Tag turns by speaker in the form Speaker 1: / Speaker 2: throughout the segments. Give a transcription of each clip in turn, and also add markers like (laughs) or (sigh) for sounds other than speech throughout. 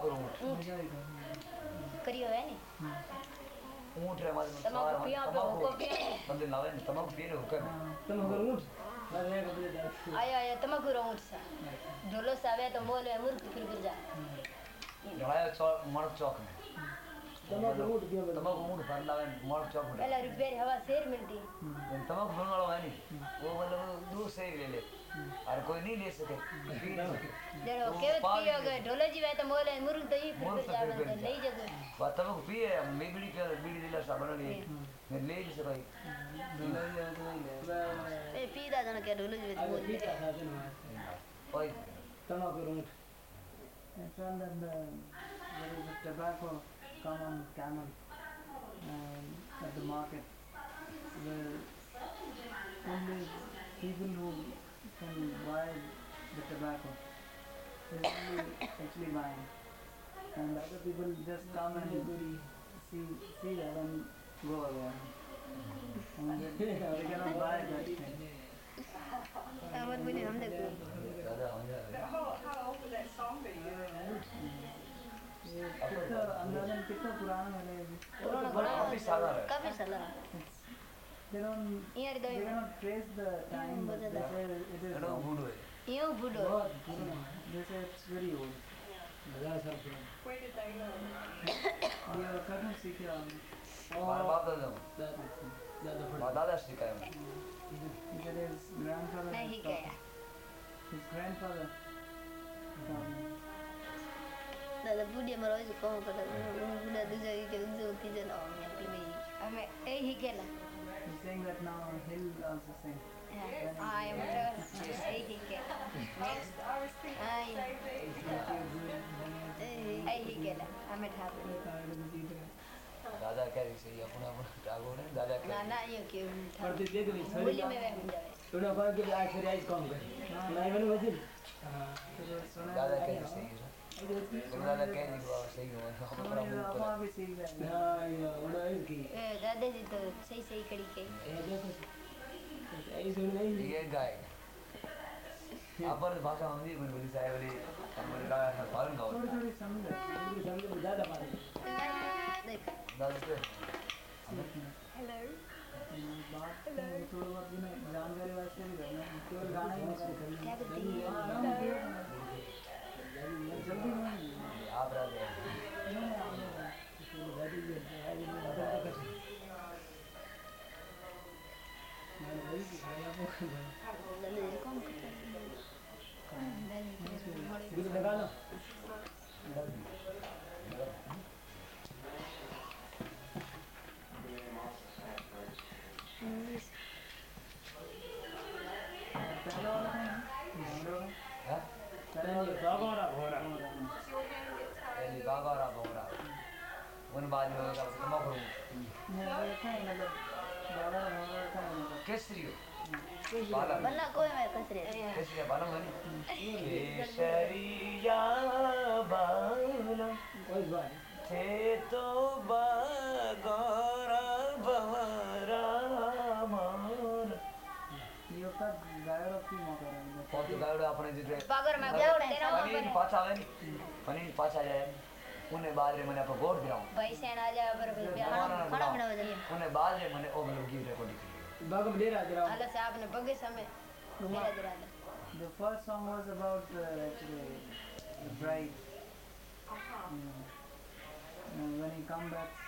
Speaker 1: ઊંટ
Speaker 2: કર્યો હે ને
Speaker 1: ઊંટ રે મારે
Speaker 2: તમાકુ પીયા પે હુકો પીયા
Speaker 1: તમને લાવે ને તમાકુ પીને હુકો તમાકુ ઊંટ
Speaker 2: આયા આયા તમાકુ રો ઊંટ સા ઢોલો સાવે તો બોલે મૂર્ખ ફિર ફિર જા
Speaker 1: લડાયો છો મણ ચોક ને તમાકુ ઊંટ ગયો તમાકુ ઊંટ ભર લાવે મણ
Speaker 2: ચોક પેલા રૂપિયા હવા શેર મિલતી
Speaker 1: તમાકુ ભણ વાળો હોય ને ઓ બોલે દૂર શેર લે લે ले और कोई नहीं ले सके। पी
Speaker 2: जरो
Speaker 1: तो पाल
Speaker 2: पियो गए ढोलो जी वे तो बोले मुर्ग तो ही फिर फिर
Speaker 1: तो
Speaker 2: जा।
Speaker 1: फिर फिर
Speaker 2: ले
Speaker 1: जा।
Speaker 2: जगो
Speaker 1: तमक पिए मैं बीड़ी के बीड़ी दिला सा बना लिए मैं ले नहीं सका।
Speaker 2: ए पीदा जन के ढोलो जी वे तो बोले
Speaker 1: ओए।
Speaker 3: there is a tobacco come on camel um, at the market. The only people who can buy the tobacco is only actually buying, and other people just come and see see that and go away. And they, they cannot buy that thing.
Speaker 2: मत बोले हम देखो
Speaker 1: दादा हम जा
Speaker 3: ये कितना अंदाजन कितना पुराना है ये?
Speaker 1: काफ़ी सादा है
Speaker 2: काफ़ी साला
Speaker 3: They don't
Speaker 2: यार
Speaker 3: they
Speaker 2: दो
Speaker 3: cannot trace the time, but they say it is.
Speaker 1: बूढ़ो है
Speaker 2: यो बुडो
Speaker 3: बहुत पुराना। They say it's very old. ये कहाँ सीखे आपने?
Speaker 1: हमारे बाप दादा माँ दादा सिखाया मुझे
Speaker 3: He said his grandfather.
Speaker 2: नहीं गया
Speaker 3: His grandfather.
Speaker 2: दादा बुढ़िया मरो जो कहो कर बुढ़ा दूजा के दूजा तीजा ना हम यहाँ पे नहीं हमें ए ही केला
Speaker 3: He's saying that now he'll also sing.
Speaker 2: I am a ही केला आई ए ही केला हमें ठाकुर
Speaker 1: दादा कह रही सही अपना अपना टागो ने दादा कह
Speaker 2: ना ना ये के बोली में वे हम जावे
Speaker 3: फिर सुना
Speaker 1: दादा कह रही सही है। तो दादा कह रही बाबा हो हम अपना
Speaker 3: हमारे
Speaker 1: मुँह
Speaker 3: अम्मा
Speaker 1: पर
Speaker 3: भी रहे हैं।
Speaker 2: ए दादाजी तो सही सही कड़ी के
Speaker 1: ये गाय अपन भाषा हम भी बोली साहेब वाली हम बोली गाय
Speaker 3: पहला वाला पहली
Speaker 1: बाबा रा बोरा उन बाद में होगा तमा करूं
Speaker 3: नहीं, वो था ही मतलब बड़ा घोड़ा था ही मतलब।
Speaker 1: केसरी हो बालम
Speaker 2: बन्ना कोई मैं कसरे
Speaker 1: केसरी बालम बनी केसरिया बालम थे तो बगौरा
Speaker 3: యొక్క గైడొచ్చి మాట్లాడండి कौन सी गायोड़ आपने
Speaker 1: जितने बाबर मैं गोड़
Speaker 2: तेरा नंबर पनीर है
Speaker 1: पास आवे पनीर पास आ जाए उन्हें बाद में मैंने आपको गोड़ दिया
Speaker 2: हूँ पैसे ना जा बराबर खाना खाना बनाओ जल्दी
Speaker 1: उन्हें बाद में मैंने ओ मतलब गिव रिकॉर्डिंग की बागम ले रहा जरा
Speaker 2: अल्लाह साहब ने बगे समय मेरा जरा
Speaker 3: The first song was about uh, actually uh, the bride. You uh, know. And when he come back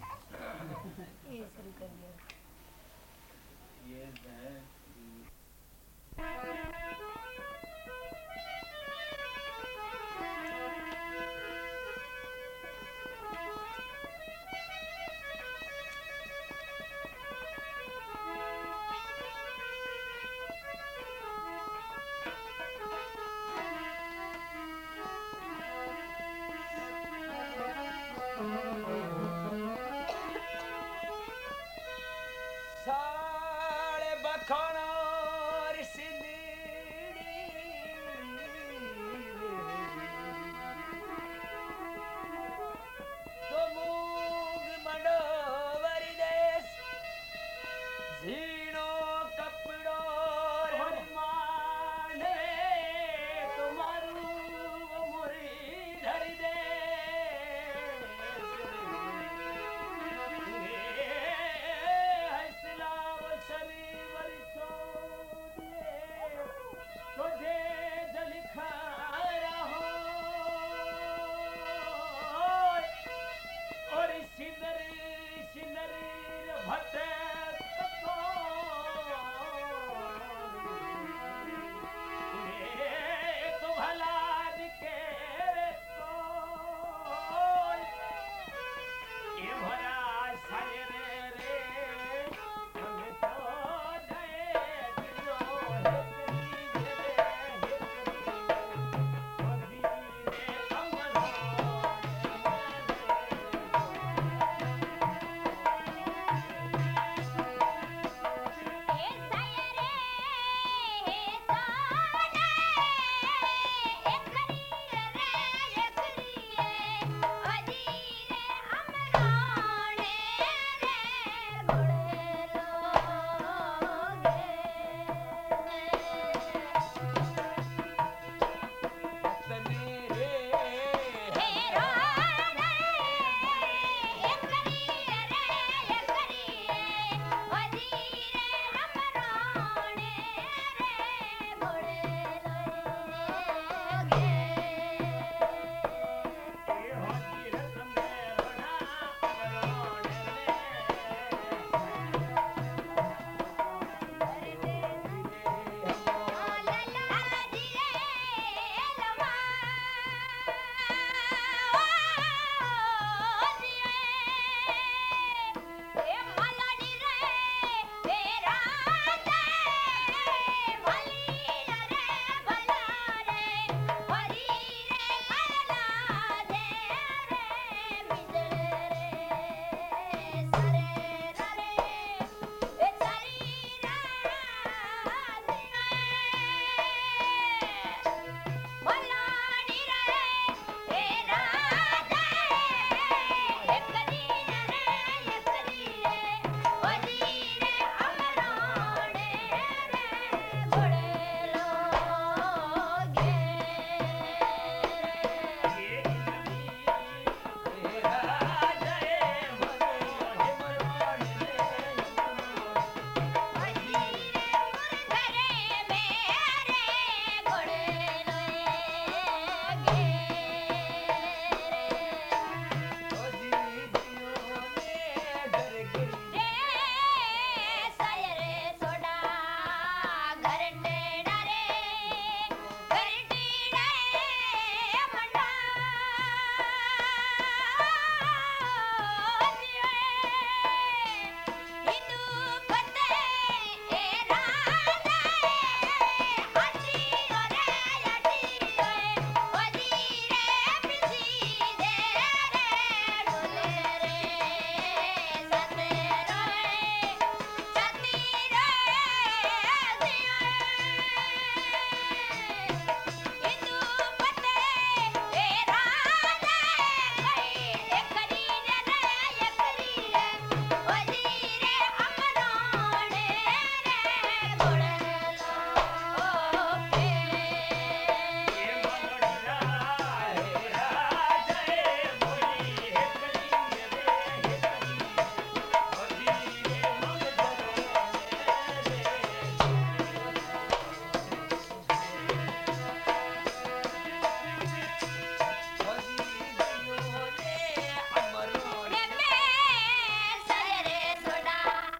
Speaker 3: (laughs)
Speaker 4: ये शुरू
Speaker 2: कर दिया।
Speaker 4: ये